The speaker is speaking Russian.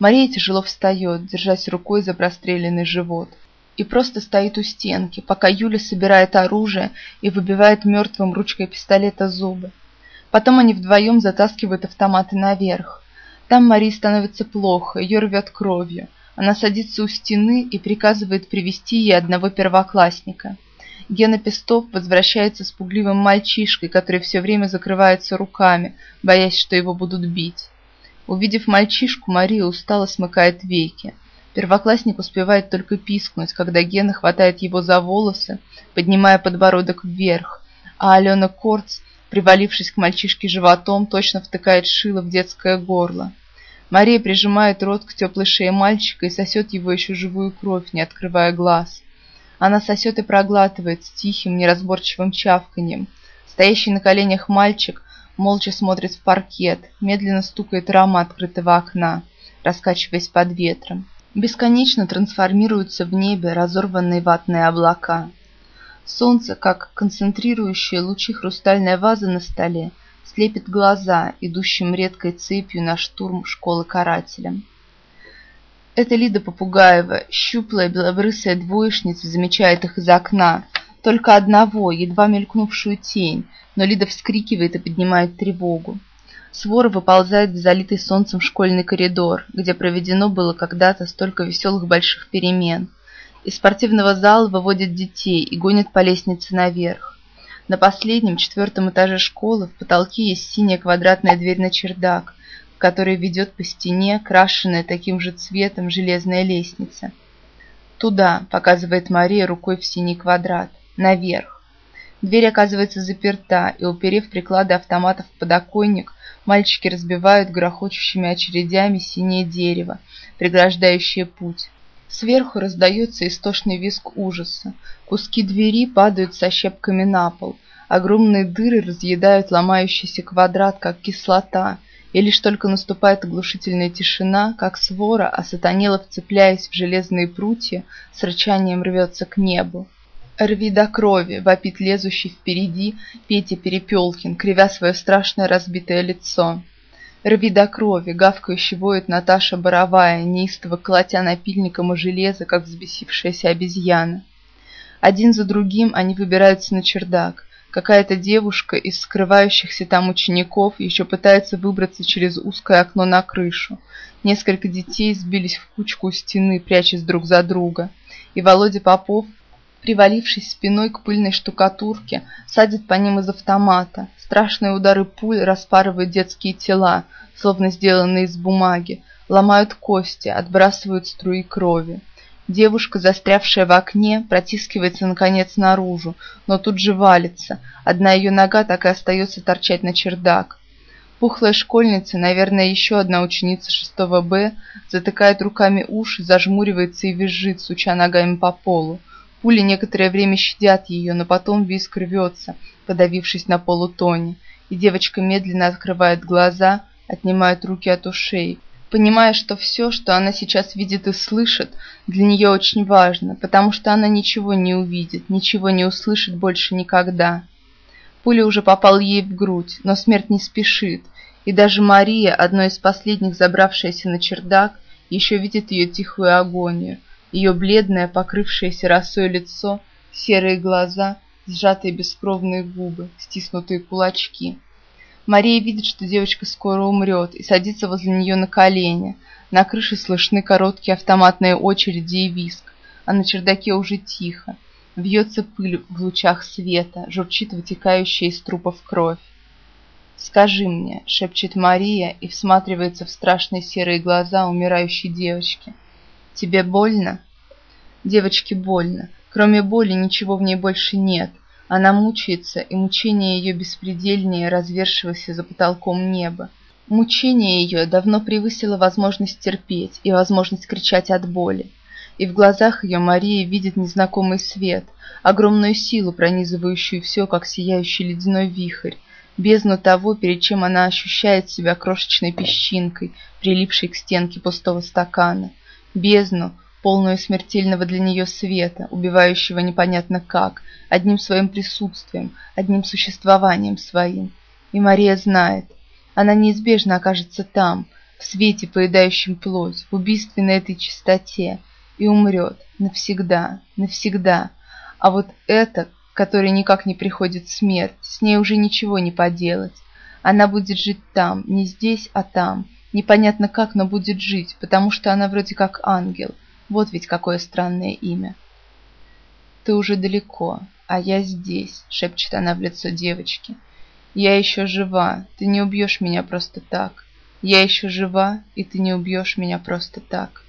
Мария тяжело встает, держась рукой за простреленный живот. И просто стоит у стенки, пока Юля собирает оружие и выбивает мертвым ручкой пистолета зубы. Потом они вдвоем затаскивают автоматы наверх. Там Марии становится плохо, ее рвет кровью. Она садится у стены и приказывает привести ей одного первоклассника. Гена Пестов возвращается с пугливым мальчишкой, который все время закрывается руками, боясь, что его будут бить. Увидев мальчишку, Мария устало смыкает веки. Первоклассник успевает только пискнуть, когда Гена хватает его за волосы, поднимая подбородок вверх, а Алена Корц, привалившись к мальчишке животом, точно втыкает шило в детское горло. Мария прижимает рот к теплой шее мальчика и сосет его еще живую кровь, не открывая глаз. Она сосет и проглатывает с тихим, неразборчивым чавканьем. Стоящий на коленях мальчик молча смотрит в паркет, медленно стукает рама открытого окна, раскачиваясь под ветром. Бесконечно трансформируются в небе разорванные ватные облака. Солнце, как концентрирующие лучи хрустальная ваза на столе, слепит глаза, идущим редкой цепью на штурм школы карателям. Это Лида Попугаева, щуплая белобрысая двоечница, замечает их из окна. Только одного, едва мелькнувшую тень, но Лида вскрикивает и поднимает тревогу. Свора выползает в залитый солнцем школьный коридор, где проведено было когда-то столько веселых больших перемен. Из спортивного зала выводят детей и гонят по лестнице наверх. На последнем, четвертом этаже школы в потолке есть синяя квадратная дверь на чердак, в которой ведет по стене крашенная таким же цветом железная лестница. «Туда», — показывает Мария рукой в синий квадрат, — «наверх». Дверь оказывается заперта, и, уперев приклады автоматов в подоконник, мальчики разбивают грохочущими очередями синее дерево, преграждающее путь. Сверху раздается истошный визг ужаса. Куски двери падают со щепками на пол. Огромные дыры разъедают ломающийся квадрат, как кислота, и лишь только наступает оглушительная тишина, как свора, осатанела вцепляясь в железные прутья, с рычанием рвется к небу. «Рви до крови!» — вопит лезущий впереди Петя Перепелкин, кривя свое страшное разбитое лицо. «Рви до крови!» — гавкающе воет Наташа Боровая, неистово колотя напильником о железо, как взбесившаяся обезьяна. Один за другим они выбираются на чердак. Какая-то девушка из скрывающихся там учеников еще пытается выбраться через узкое окно на крышу. Несколько детей сбились в кучку у стены, прячась друг за друга. И Володя Попов, привалившись спиной к пыльной штукатурке, садит по ним из автомата. Страшные удары пуль распарывают детские тела, словно сделанные из бумаги, ломают кости, отбрасывают струи крови. Девушка, застрявшая в окне, протискивается наконец наружу, но тут же валится. Одна ее нога так и остается торчать на чердак. Пухлая школьница, наверное, еще одна ученица 6 Б, затыкает руками уши, зажмуривается и визжит, суча ногами по полу. Пули некоторое время щадят ее, но потом виск рвется, подавившись на полу Тони, и девочка медленно открывает глаза, отнимает руки от ушей, понимая, что все, что она сейчас видит и слышит, для нее очень важно, потому что она ничего не увидит, ничего не услышит больше никогда. Пуля уже попала ей в грудь, но смерть не спешит, и даже Мария, одной из последних забравшаяся на чердак, еще видит ее тихую агонию – ее бледное, покрывшееся росой лицо, серые глаза, сжатые бескровные губы, стиснутые кулачки. Мария видит, что девочка скоро умрет, и садится возле нее на колени. На крыше слышны короткие автоматные очереди и виск, а на чердаке уже тихо. Вьется пыль в лучах света, журчит вытекающая из трупов кровь. «Скажи мне», — шепчет Мария и всматривается в страшные серые глаза умирающей девочки. Тебе больно? Девочке больно. Кроме боли ничего в ней больше нет. Она мучается, и мучение ее беспредельнее развершегося за потолком неба. Мучение ее давно превысило возможность терпеть и возможность кричать от боли. И в глазах ее Мария видит незнакомый свет, огромную силу, пронизывающую все, как сияющий ледяной вихрь, бездну того, перед чем она ощущает себя крошечной песчинкой, прилипшей к стенке пустого стакана бездну, полную смертельного для нее света, убивающего непонятно как, одним своим присутствием, одним существованием своим. И Мария знает, она неизбежно окажется там, в свете, поедающем плоть, в убийственной этой чистоте, и умрет навсегда, навсегда. А вот эта, которой никак не приходит смерть, с ней уже ничего не поделать. Она будет жить там, не здесь, а там. Непонятно как, но будет жить, потому что она вроде как ангел. Вот ведь какое странное имя. «Ты уже далеко, а я здесь», — шепчет она в лицо девочки. «Я еще жива, ты не убьешь меня просто так. Я еще жива, и ты не убьешь меня просто так».